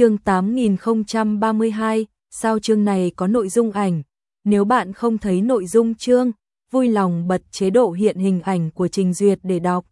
Chương 8032, sao chương này có nội dung ảnh? Nếu bạn không thấy nội dung chương, vui lòng bật chế độ hiện hình ảnh của trình duyệt để đọc.